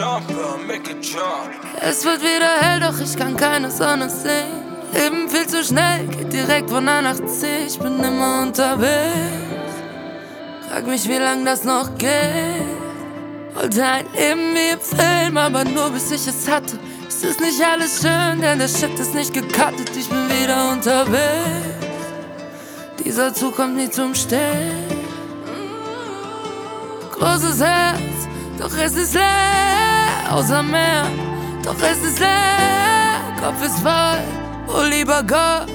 jumper, make a jump. Es wird wieder hell, doch ich kann keine Sonne sehen. Leben viel zu schnell, geht direkt von A nach C. Ich bin immer unterwegs. Frag mich, wie lang das noch geht. Wollte ein Leben wie im Film, aber nur bis ich es hatte. Es ist nicht alles schön, denn der Shit ist nicht gecuttet. Ich bin wieder unterwegs. Dieser Zug kommt nie zum Stehen. Großes Herz, doch es ist leer. Außer Meer, doch es ist leer. Kopf ist voll, oh lieber Gott,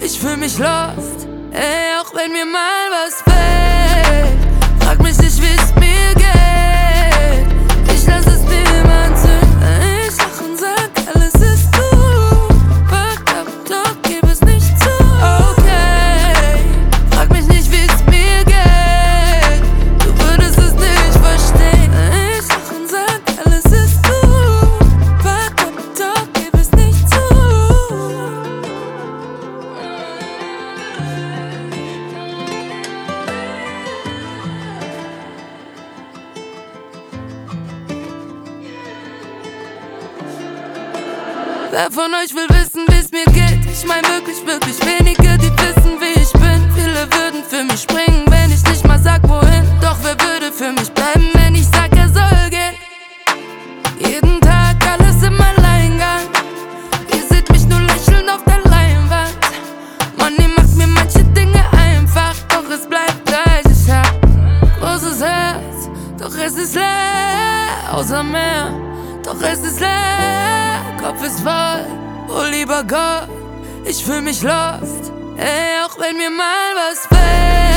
ich fühl mich lost. Ey, auch wenn mir mal was fehlt, Wer von euch will wissen, wie's mir geht? Ich mein wirklich, wirklich wenige, die wissen, wie ich bin. Viele würden für mich springen, wenn ich nicht mal sag, wohin. Doch wer würde für mich bleiben, wenn ich sag, er soll gehen? Jeden Tag alles im Alleingang. Ihr seht mich nur lächeln auf der Leinwand. Money macht mir manche Dinge einfach, doch es bleibt gleich. Ich hab großes Herz, doch es ist leer. Außer Meer, doch es ist leer. Kopf ist voll, oh lieber Gott, ich fühl mich lost. Ey, auch wenn mir mal was fehlt.